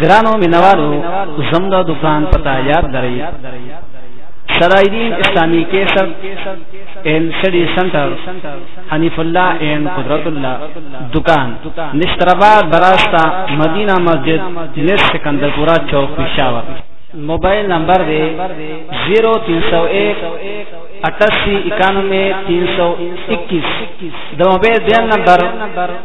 ګرانو مینوالو زموږ دکان پتا یاد درئ سرایدین اسلامی کیسر این سټډي سنټر حنیف الله این قدرت الله دکان نشترآباد براستا مدینہ مسجد نس سکندرپورا چوک پشاور موبایل نمبر دی 0301 88 91 321 د موبایل دیم نمبر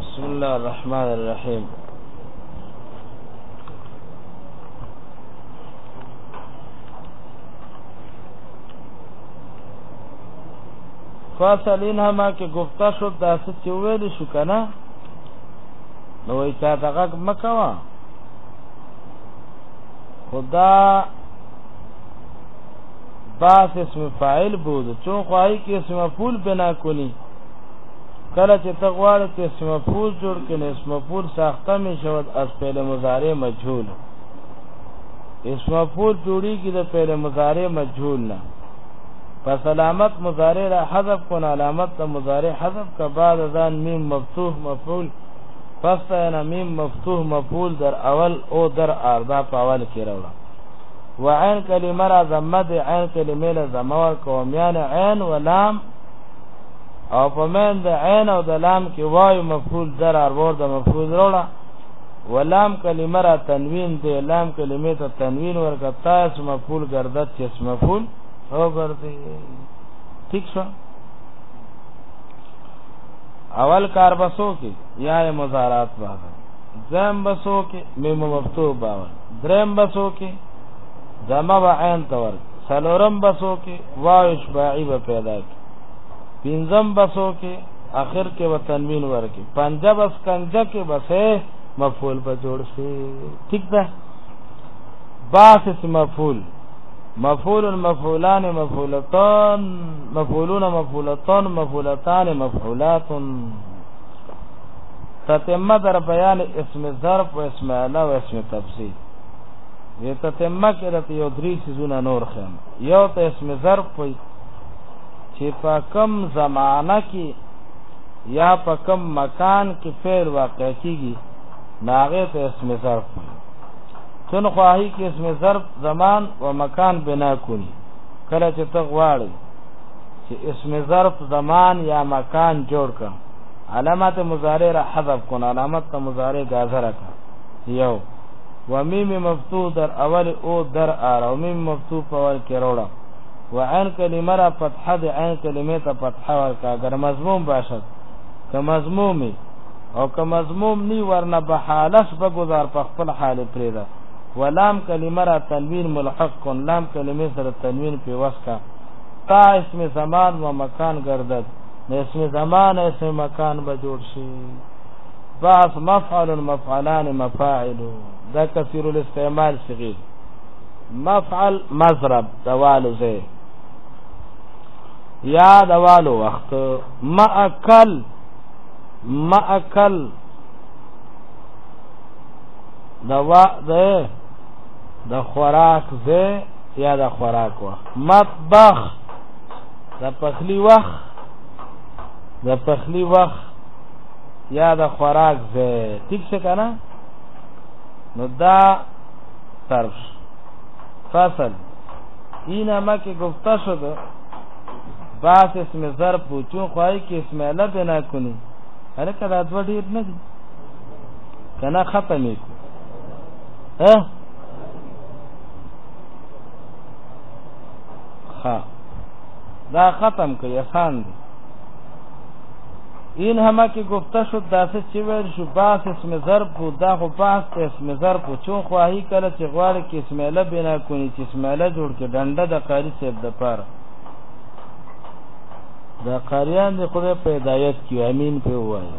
بسم الله الرحمن الرحیم فاصل این همه که گفته شد داسه چه ویلی شو کنه نوی چا دقاق مکوا خدا باس اسم فاعل بود چون خواهی که اسم مفعول بنا کنی کله چې ته غواړې چې اسم مفعول جوړ کړې نو اسم مفعول ساخته می شود از فعل مضارع مجهول اسم مفعول جوړیږي د فعل مضارع مجهول نه پس علامت مضارع را حذف کن علامت د مضارع حذف کا بعد ازان میم مفتوح مفعول پس تینا میم مفتوح مفعول در اول او در آردا پا اول کی روڑا و عین کلمه را زمد عین کلمه لزمور کومیان عین و لام او په مین د عین او د لام کې وایو مفعول در ارور د مفعول وروړه ولام کلمه را تنوین دی لام کلمه ته تنوین ورکړه تاسو مفعول گردت چې اسم مفعول او ګرځي ٹھیک شو اول کار بسو کې یا مزارات باغ زم بسو کې مم مفتو باور درم بسو کې زما و عین تور سلورم بسو کې واش باعی به پیدا کی پنځم بسو کې اخر کې و تنوین ورکی پنځه بس کنجه کې بسه مفعول په جوړ شي ٹھیک ده باث مفعول مفعول مفعولان مفعولتان مفعولون مفعولتان مفعولتان مفعولات تتمه در بیان اسم ظرف و اسم علا و اسم تفصیل وی تتمه کرت یو دری سیزونه نور خیم یو تا اسم ظرف پوی چې په کم زمانه کې یا په کم مکان کې فعل واقع کیږي ناغه ته اسم ظرف تن خواهی کې اسم ظرف زمان و مکان بنا کړي کله چې ته غواړي چې اسم ظرف زمان یا مکان جوړ کړه علامات مضارع را حذف کن علامات مضارع گازره کن یو و میم مفتوح در اول او در آر و میم مفتوح په اول کې وروړه و عین کلمه را فتحه د عین کلمه ته فتحه ورکا اگر مضموم باشد که مضمومی او که مضموم نی ورنه به حالس به گذار په خپل حال پریدا ولام کلمه را تنوین ملحق کن لام کلمه سره تنوین په وسکا تا اسم زمان و مکان گردد نو اسم زمان اسم مکان به جوړ شي باس مفعل مفعلان مفاعل دا کثیر الاستعمال صغیر مفعل مضرب دوالو زه یا دوالو وخت مأکل مأکل دوا ده د خوراک زه یا د خوراک وخت مطبخ د پخلی وخت د پخلی وخت یا د خوراک زه ٹھیک څه کنه نو دا صرف فصل این اما که گفته شده باس اسم ظرف بود چون خواهی که اسم علا بنا کنی هره که دا دو دیر ندی کنا ختمی کن ها ها دا ختم کړي آسان دي این همه که گفته شد داسې چې ویل شو باس اسم ضرب کو دا خو باس ته اسم ضرب کو چون خواهی کله چې غواړي کې اسم اله بنا کونی چې اسم اله جوړ کې ډنډه د قاری صاحب د پاره دا قاریان د خدای په هدایت کې امین په وایي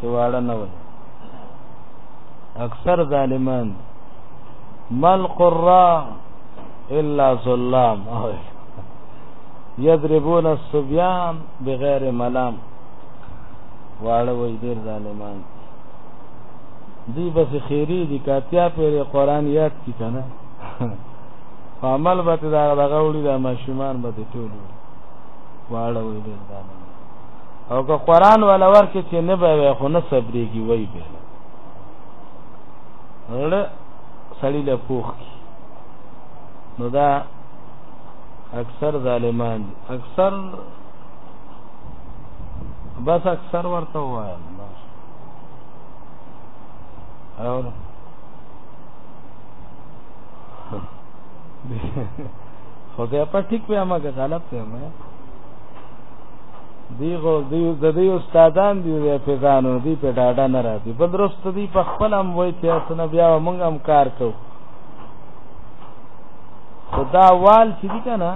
چې واړه نه وایي اکثر ظالمان مل قرا الا ظلام یضربون الصبیان بغیر ملام واړه وای ډیر ظالمان دی بس خیری دی کاتیا پر قران یاد کی کنه عمل به دا دغه وړي د ماشومان به ټول واړه وای ډیر ظالمان او که قران ولا ورکه چې نه به خو نه صبرېږي وای به له سړی له پوخ نو دا اکثر ظالمان دي اکثر بس اکثر ورته وایم اور خدای په ټیک په ما کې غلط دی ما دی غو دی د دې استادان دی په ځانو دی په ډاډه نه راځي بل درست دی په خپل هم وای چې اسنه بیا مونږ هم کار کوو خدا وال چې دي کنه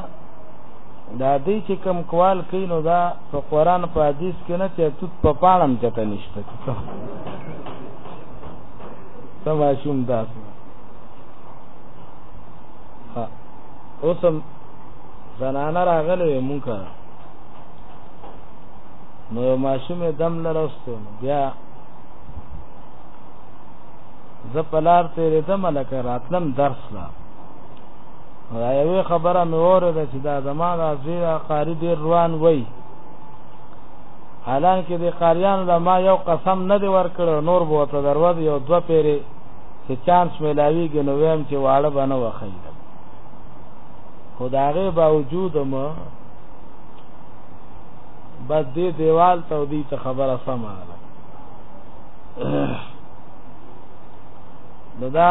دا دې چې کم کوال کینو دا په قران په حدیث کې نه چې توت په پاړم چته نشته سما شوم دا ها اوسم زنانه راغلې مونږه نو ماشومه دم لرستو بیا زه پلار تیرې دم لکه راتلم درس لا دا یوې خبره مې وره چې دا زما د ازیر قاری ډیر روان وای حالان کې د قاریان له ما یو قسم نه دی ورکړ نور بو ته دروځ یو دو پیری چې چانس ملاوی ګنو ویم چې واړه بنه وخی خداغه باوجود ما بس دې دیوال ته دې ته خبره سمه ده دا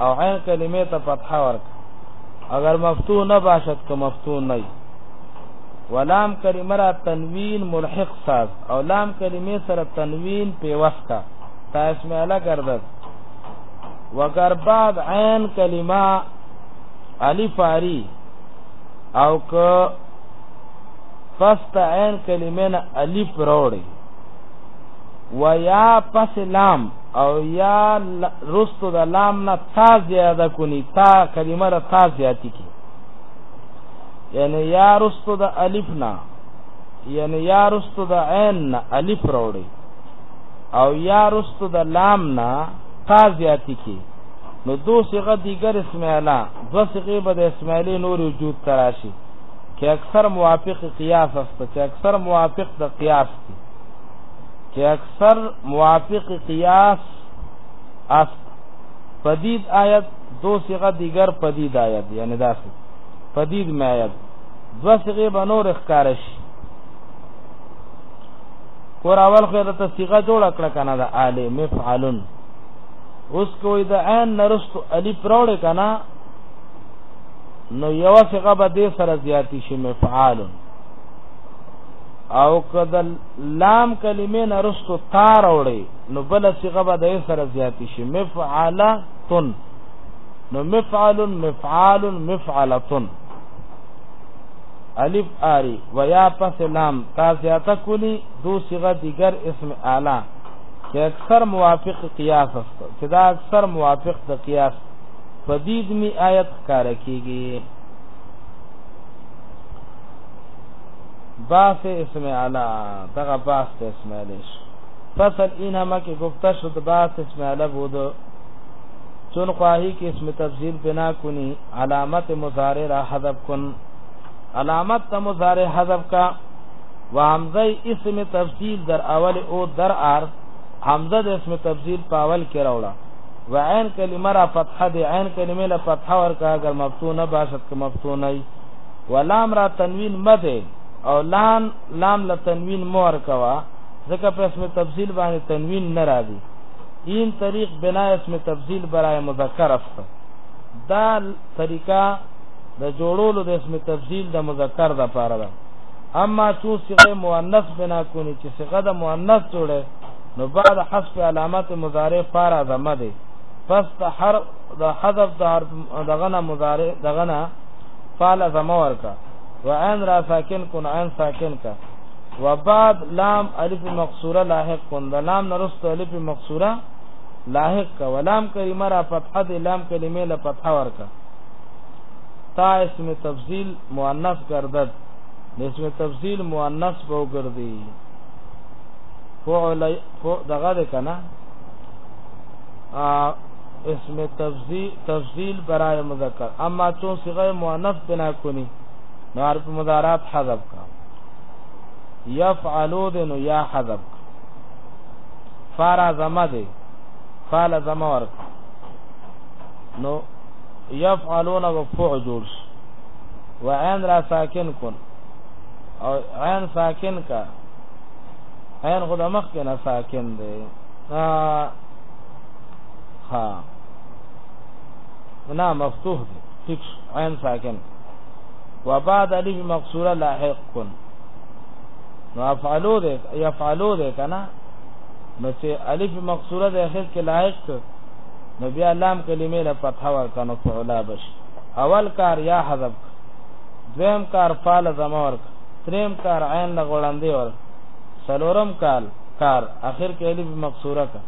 او عین کلمه ته فتحه ورک اگر مفتون نه باشد که مفتون نه ولام کلمه را تنوین ملحق ساز او لام کلمه سره تنوین پیوست کا تا اسم اعلی گردد وگر بعد عین کلمه الف اری او که فست عین کلمه نه الف روړي و یا پس لام او یا رستو د لام نه تا زیاده کونی تا کلمه را تا زیاتی کی یعنی یا رستو د الف نه یعنی یا رستو د عین نه الف راوړي او یا رستو د لام نه تا زیاتی کی نو دو صيغه دیگر اسم اعلی دو صيغه به د اسم اعلی نور وجود تراشي کې اکثر موافق قیاس است چې اکثر موافق د قیاس دي چې سر موافق قیاس است پدید آیت دو صیغه دیگر پدید آیت یعنی داسې پدید می آیت دو صیغه به نور ښکارش کور اول خو د صیغه جوړ کړه کنه د آله مفعلن اوس کوی د عین نرست الف راوړ کنه نو یو صیغه به دې سره زیاتی شي مفعلن او کدل لام کلمې نه رستو تا راوړي نو بل صيغه به د سره زیاتی شي مفعلتن نو مفعل مفعال مفعلتن الف آری و یا پس لام تا زیاته کلی دو صيغه دیگر اسم اعلی چې اکثر موافق قیاس است چې دا اکثر موافق د قیاس فدید می آیت کار کیږي باس اسم اعلی دغه باس ته اسم اعلی شو فصل اینما کې گفته شد باس اسم اعلی بود چون خواهی که اسم تفضیل بنا کنی علامت مضارع را حذف کن علامت ته مضارع حذف کا و حمزه اسم تفضیل در اول او در ار حمزه د اسم تفضیل په اول کې راوړه و عین کلمه را فتحه دی عین کلمه له فتحه ورکا اگر مفتونه باشد که مفتونه ولام را تنوین مده او لان لام له تنوین مور کوا ځکه په اسم تفضیل باندې تنوین نه راځي این طریق بنا اسم تفضیل برای مذکر است دا طریقہ د جوړولو د اسم تفضیل د مذکر د پاره ده اما چون صيغه مؤنث بنا کونی چې صيغه د مؤنث جوړه نو بعد حذف علامات مضارع فار اعظمه ده پس د حرف د حذف د حرف دغه نه مضارع دغه نه فعل زما ورکا وعين را ساکن کن عين ساکن کا وبعد لام الف مقصوره لاحق کن د لام نرست الف مقصوره لاحق کا ولام کلمه را فتحه د لام کلمه له فتحه ورکا تا اسم تفضیل مؤنث گردد اسم تفضیل مؤنث بو گردی فعل دغه ده کنه اسم تفضیل برای مذکر اما چون صیغه مؤنث بنا کنی نو حرف مضارعات حذف کا یفعلو د نو یا حذف کا فارا زما دی فعل زما ورک نو یفعلون وفوع جوړ و عین را ساکن کن او عین ساکن کا عین خود مخ کې نه ساکن دی ها نه مفتوح دی ٹھیک عین ساکن وبعد الف مقصوره لاحق کن نو افعلو ده يفعلو ده کنه نو چې الف مقصوره ده اخر کې لاحق نو بیا لام کلمې له فتح ور کنو فعلا بش اول کار یا حذف دویم کار فعل زمور تریم کار عین لغړندې ور سلورم کال کار اخر کې الف مقصوره کا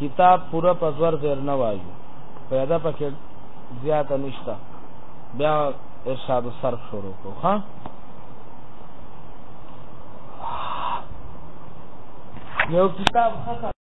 کتاب پوره په زور زیر نه وایو پیدا پکې زیاته نشته بیا ارشاد الصرف شروع کو ها یو کتاب